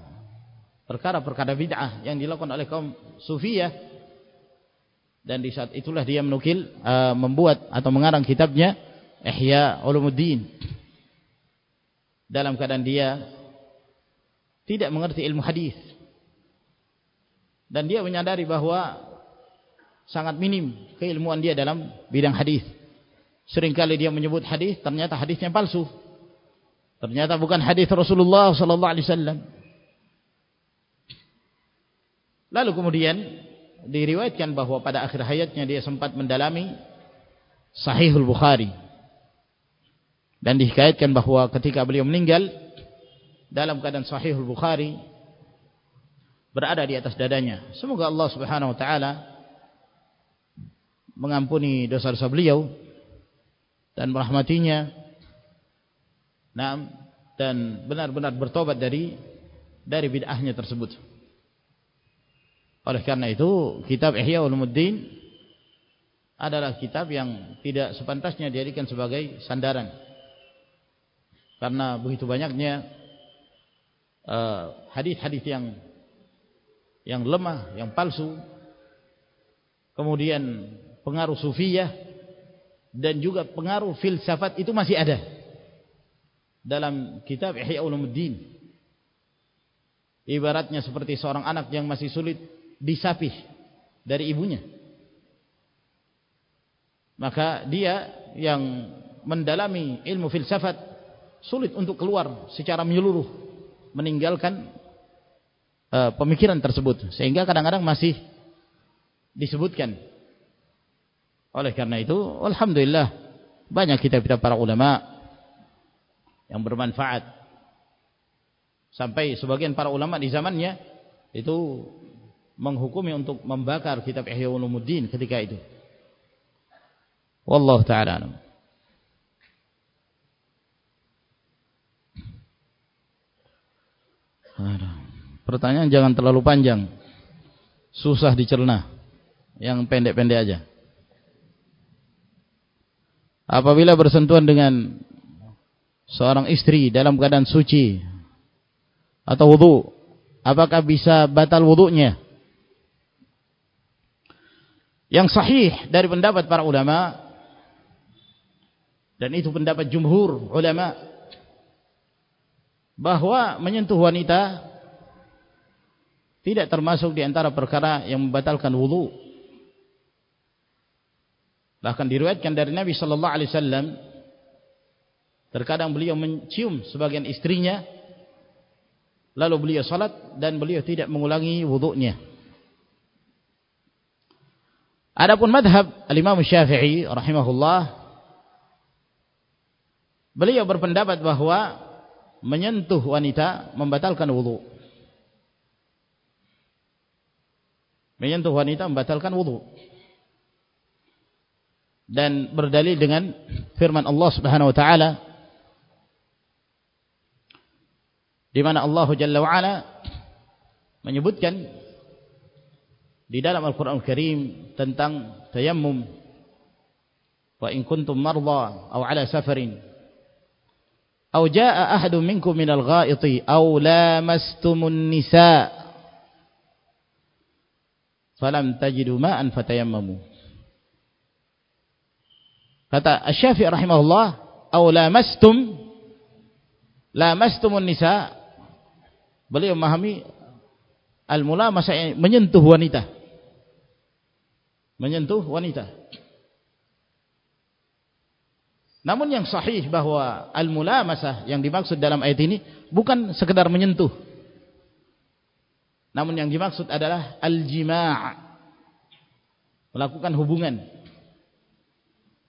perkara-perkara bid'ah yang dilakukan oleh kaum sufiyah. Dan di saat itulah dia menukil uh, membuat atau mengarang kitabnya Ihya Ulumuddin. Dalam keadaan dia tidak mengerti ilmu hadis dan dia menyadari bahawa sangat minim keilmuan dia dalam bidang hadis seringkali dia menyebut hadis ternyata hadisnya palsu ternyata bukan hadis Rasulullah sallallahu alaihi wasallam lalu kemudian diriwayatkan bahawa pada akhir hayatnya dia sempat mendalami Sahihul Bukhari dan dihikayatkan bahawa ketika beliau meninggal dalam keadaan sahih al-Bukhari berada di atas dadanya. Semoga Allah Subhanahu wa taala mengampuni dosa-dosa beliau dan merahmatinya. Naam dan benar-benar bertobat dari dari bid'ahnya tersebut. Oleh karena itu, kitab Ihya Ulumuddin adalah kitab yang tidak sepantasnya dijadikan sebagai sandaran. Karena begitu banyaknya Uh, hadis-hadis uh, yang yang lemah, yang palsu, kemudian pengaruh sufiyah dan juga pengaruh filsafat itu masih ada dalam kitab Ihya Ulumuddin. Ibaratnya seperti seorang anak yang masih sulit disapih dari ibunya. Maka dia yang mendalami ilmu filsafat sulit untuk keluar secara menyeluruh meninggalkan uh, pemikiran tersebut. Sehingga kadang-kadang masih disebutkan. Oleh karena itu alhamdulillah banyak kitab-kitab para ulama yang bermanfaat. Sampai sebagian para ulama di zamannya itu menghukumi untuk membakar kitab Ihya Ulumuddin ketika itu wallahu taala Pertanyaan jangan terlalu panjang. Susah dicerna. Yang pendek-pendek aja. Apabila bersentuhan dengan seorang istri dalam keadaan suci atau wudu, apakah bisa batal wudunya? Yang sahih dari pendapat para ulama dan itu pendapat jumhur ulama bahwa menyentuh wanita tidak termasuk di antara perkara yang membatalkan wudu. Bahkan diriwayatkan dari Nabi sallallahu alaihi wasallam terkadang beliau mencium sebagian istrinya lalu beliau salat dan beliau tidak mengulangi wudunya. Adapun madhab al-Imam Syafi'i rahimahullah beliau berpendapat bahawa menyentuh wanita membatalkan wudu. Menyentuh wanita membatalkan wudu. Dan berdalil dengan firman Allah Subhanahu wa taala di mana Allah Jalla wa ala menyebutkan di dalam Al-Qur'an Al-Karim tentang tayammum. Wa in kuntum marda aw ala safarin. Au jaa ahadun minkum minal ghaiti au lamastumun nisa. Falam tajidu ma'an fatayammamu. Kata Asy-Syafi'i rahimahullah, au lamastum lamastumun nisa. Beliau memahami al-mula masa menyentuh wanita. Menyentuh wanita. Namun yang sahih bahawa al-mulamasah yang dimaksud dalam ayat ini bukan sekedar menyentuh. Namun yang dimaksud adalah al-jima' melakukan hubungan.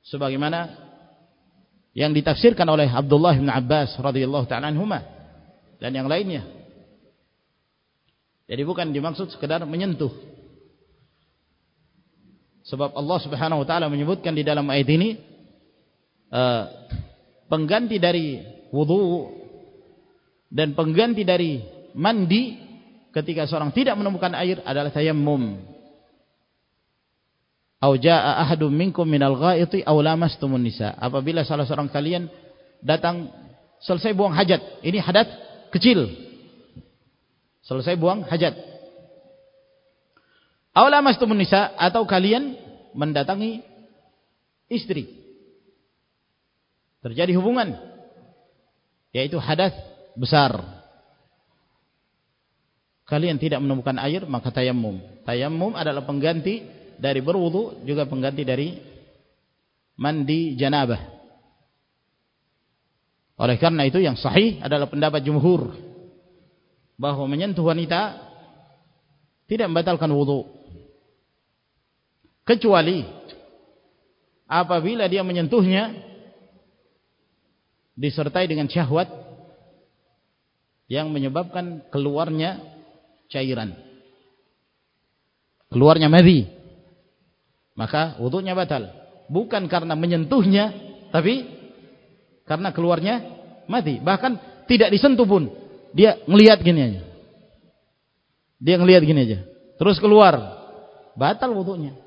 Sebagaimana yang ditafsirkan oleh Abdullah bin Abbas radhiyallahu taala anhuma dan yang lainnya. Jadi bukan dimaksud sekedar menyentuh. Sebab Allah Subhanahu wa taala menyebutkan di dalam ayat ini uh, pengganti dari wudu dan pengganti dari mandi ketika seorang tidak menemukan air adalah tayammum. Au jaa ahadum minkum minal ghaiti aw lamastumun nisa. Apabila salah seorang kalian datang selesai buang hajat, ini hadat kecil. Selesai buang hajat. Aw lamastumun nisa atau kalian mendatangi istri. Terjadi hubungan yaitu hadas besar. Kalian tidak menemukan air maka tayammum. Tayammum adalah pengganti dari berwudu juga pengganti dari mandi janabah. Oleh karena itu yang sahih adalah pendapat jumhur bahawa menyentuh wanita tidak membatalkan wudu. Kecuali apabila dia menyentuhnya disertai dengan syahwat yang menyebabkan keluarnya cairan. Keluarnya madhi. Maka wudunya batal. Bukan karena menyentuhnya tapi karena keluarnya madhi. Bahkan tidak disentuh pun dia ngelihat gini aja. Dia ngelihat gini aja. Terus keluar. Batal wudunya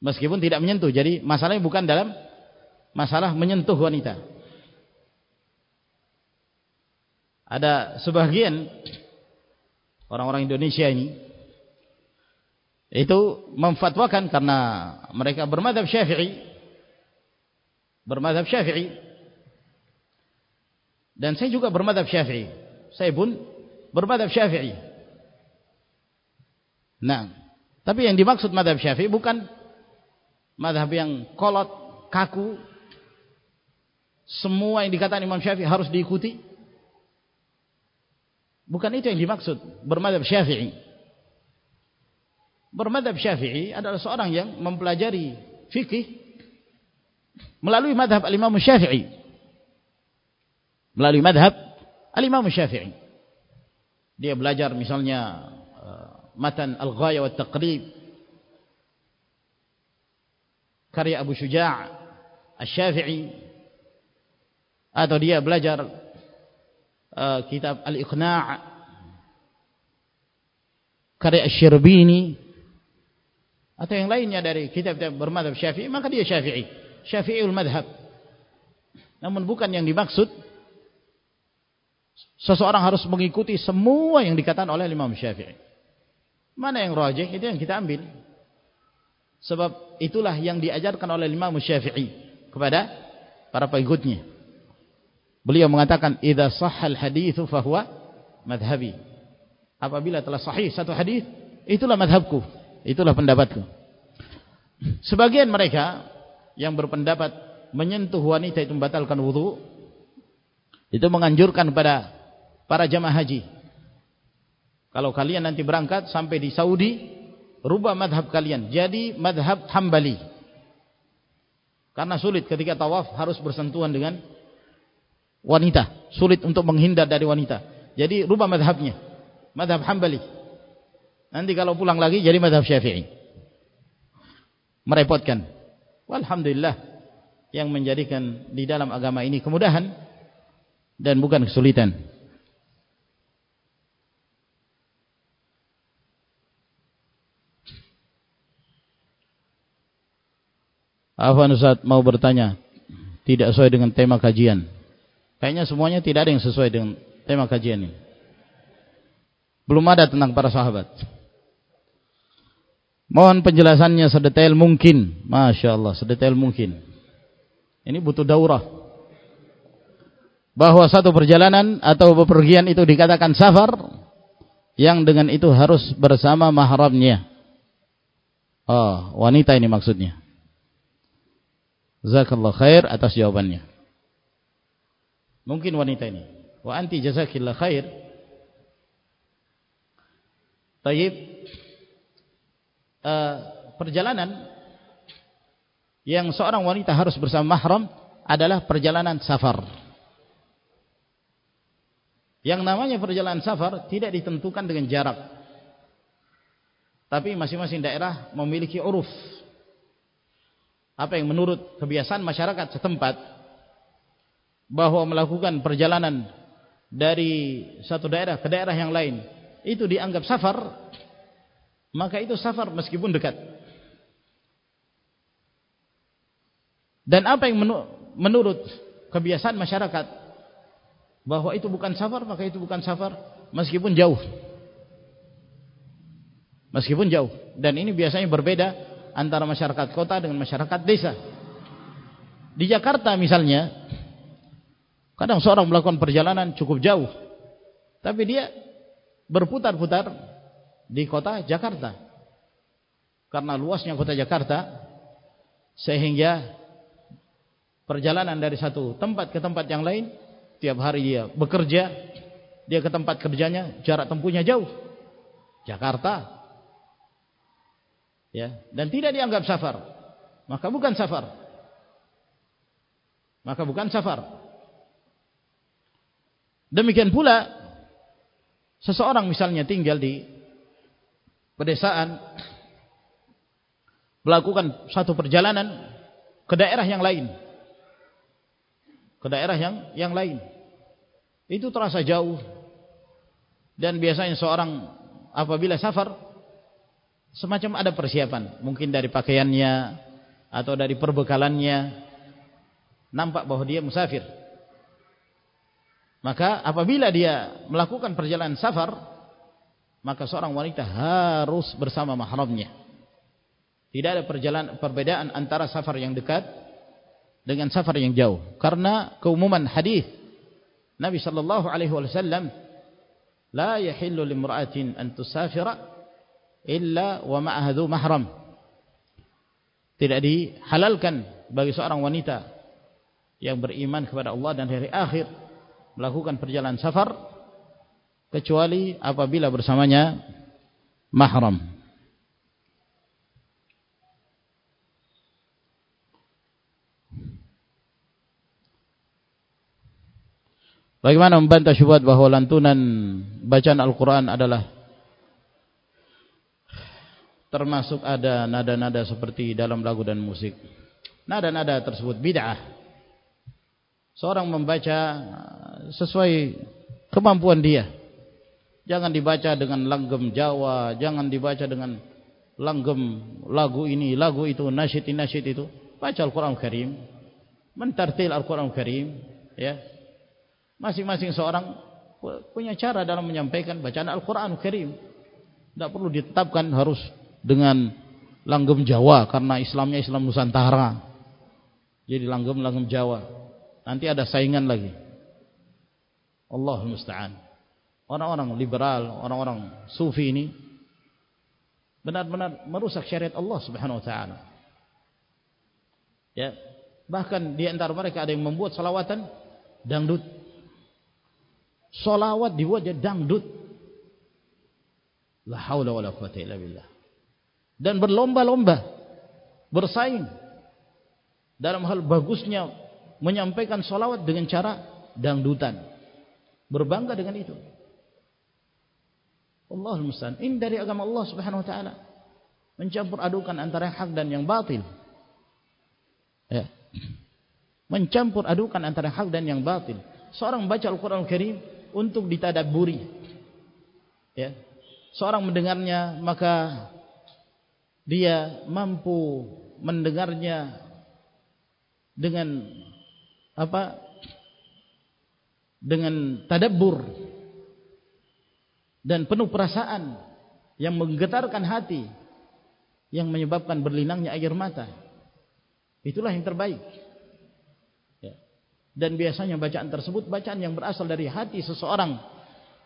meskipun tidak menyentuh. Jadi masalahnya bukan dalam masalah menyentuh wanita. Ada sebagian orang-orang Indonesia ini itu memfatwakan karena mereka bermadhab syafi'i bermadhab syafi'i dan saya juga bermadhab syafi'i saya pun bermadhab syafi'i nah tapi yang dimaksud madhab syafi'i bukan madhab yang kolot, kaku semua yang dikatakan Imam Syafi'i harus diikuti? Bukan itu yang dimaksud bermadhab Syafi'i. Bermadhab Syafi'i adalah seorang yang mempelajari fikih melalui madhab al-Imam Syafi'i. Melalui madhab al-Imam Syafi'i. Dia belajar misalnya uh, matan al-ghaya wa taqrib karya Abu Syuja' al-Syafi'i atau dia belajar uh, kitab Al-Iqna' karya Asy-Syirbini atau yang lainnya dari kitab-kitab bermadhab Syafi'i maka dia Syafi'i Syafi'ul madhab namun bukan yang dimaksud seseorang harus mengikuti semua yang dikatakan oleh Imam Syafi'i. Mana yang rajih? Itu yang kita ambil. Sebab itulah yang diajarkan oleh Imam Syafi'i kepada para pengikutnya. Beliau mengatakan idza sahhal haditsu fahuwa madhhabi. Apabila telah sahih satu hadis, itulah madhabku, itulah pendapatku. Sebagian mereka yang berpendapat menyentuh wanita itu membatalkan wudu itu menganjurkan pada para jamaah haji. Kalau kalian nanti berangkat sampai di Saudi, rubah madhab kalian jadi madhab Hambali. Karena sulit ketika tawaf harus bersentuhan dengan wanita. Sulit untuk menghindar dari wanita. Jadi rubah madhabnya. Madhab hambali. Nanti kalau pulang lagi jadi madhab syafi'i. Merepotkan. Alhamdulillah yang menjadikan di dalam agama ini kemudahan dan bukan kesulitan Afan Ustaz mau bertanya tidak sesuai dengan tema kajian. Kayaknya semuanya tidak ada yang sesuai dengan tema kajian ini. Belum ada tentang para sahabat. Mohon penjelasannya sedetail mungkin. Masya Allah, sedetail mungkin. Ini butuh daurah. Bahawa satu perjalanan atau bepergian itu dikatakan safar. Yang dengan itu harus bersama mahramnya. Oh, wanita ini maksudnya. Jazakallah khair atas jawabannya. Mungkin wanita ini. Wa anti jazakillah khair. Tayyib. Uh, perjalanan yang seorang wanita harus bersama mahram adalah perjalanan safar. Yang namanya perjalanan safar tidak ditentukan dengan jarak. Tapi masing-masing daerah memiliki uruf. Apa yang menurut kebiasaan masyarakat setempat bahwa melakukan perjalanan dari satu daerah ke daerah yang lain itu dianggap safar, maka itu safar meskipun dekat. Dan apa yang menurut kebiasaan masyarakat bahwa itu bukan safar, maka itu bukan safar meskipun jauh meskipun jauh dan ini biasanya berbeda antara masyarakat kota dengan masyarakat desa. Di Jakarta misalnya kadang seorang melakukan perjalanan cukup jauh tapi dia berputar-putar di kota Jakarta. Karena luasnya kota Jakarta sehingga perjalanan dari satu tempat ke tempat yang lain tiap hari dia bekerja dia ke tempat kerjanya jarak tempuhnya jauh. Jakarta ya. Dan tidak dianggap safar. Maka bukan safar. Maka bukan safar. Demikian pula seseorang misalnya tinggal di pedesaan melakukan satu perjalanan ke daerah yang lain. Ke daerah yang yang lain. Itu terasa jauh. Dan biasanya seorang apabila safar semacam ada persiapan. Mungkin dari pakaiannya atau dari perbekalannya. Nampak bahwa dia musafir. Maka apabila dia melakukan perjalanan safar maka seorang wanita harus bersama mahramnya. Tidak ada perjalanan perbedaan antara safar yang dekat dengan safar yang jauh. Karena keumuman hadis Nabi sallallahu alaihi wasallam la yahillu limra'atin an tusafira illa wa ma'ahadu mahram. Tidak dihalalkan bagi seorang wanita yang beriman kepada Allah dan hari akhir melakukan perjalanan safar kecuali apabila bersamanya mahram. Bagaimana membantah syubhat bahawa lantunan bacaan Al-Quran adalah termasuk ada nada-nada seperti dalam lagu dan musik. Nada-nada tersebut bid'ah. Seorang membaca sesuai kemampuan dia. Jangan dibaca dengan langgam Jawa, jangan dibaca dengan langgam lagu ini, lagu itu, nasyid-nasyid itu. Baca Al-Quran Karim, mentartil Al-Quran Karim, ya. Masing-masing seorang punya cara dalam menyampaikan bacaan Al-Quran Karim. Tidak perlu ditetapkan harus dengan langgam Jawa karena Islamnya Islam Nusantara. Jadi langgam-langgam Jawa. Nanti ada saingan lagi. Allah musta'an. Orang-orang liberal, orang-orang sufi ini benar-benar merusak syariat Allah Subhanahu wa taala. Ya. Bahkan di antara mereka ada yang membuat salawatan dangdut. Salawat dibuat jadi dangdut. La haula wala quwata illa billah dan berlomba-lomba bersaing dalam hal bagusnya menyampaikan solawat dengan cara dangdutan. Berbangga dengan itu. Allah Mustan ini dari agama Allah Subhanahu Wa Taala. Mencampur adukan antara yang hak dan yang batil. Ya. mencampur adukan antara hak dan yang batil. Seorang membaca Al-Quran Al-Karim untuk ditadaburi. Ya. seorang mendengarnya maka dia mampu mendengarnya dengan apa dengan tadabbur dan penuh perasaan yang menggetarkan hati yang menyebabkan berlinangnya air mata. Itulah yang terbaik. Ya. dan biasanya bacaan tersebut bacaan yang berasal dari hati seseorang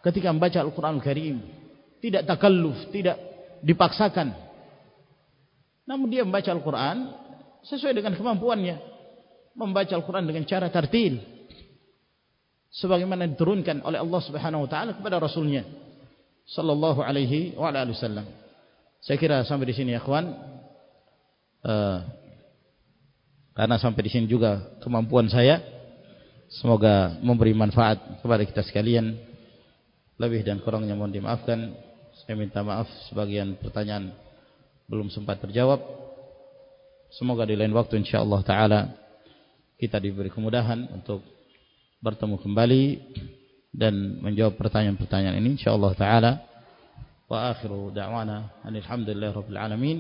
ketika membaca Al-Quran Al-Karim. Tidak takalluf, tidak dipaksakan namun dia membaca Al-Quran sesuai dengan kemampuannya membaca Al-Quran dengan cara tartil sebagaimana diturunkan oleh Allah Subhanahu wa taala kepada rasulnya sallallahu alaihi wa alihi wasallam. Saya kira sampai di sini ya kawan. Uh, karena sampai di sini juga kemampuan saya semoga memberi manfaat kepada kita sekalian. Lebih dan kurangnya mohon dimaafkan. Saya minta maaf sebagian pertanyaan belum sempat terjawab. Semoga di lain waktu insyaallah taala kita diberi kemudahan untuk bertemu kembali dan menjawab pertanyaan-pertanyaan ini insyaallah taala. Wa akhiru da'wana alhamdulillahi rabbil alamin.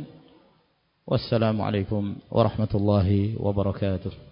Wassalamu alaikum warahmatullahi wabarakatuh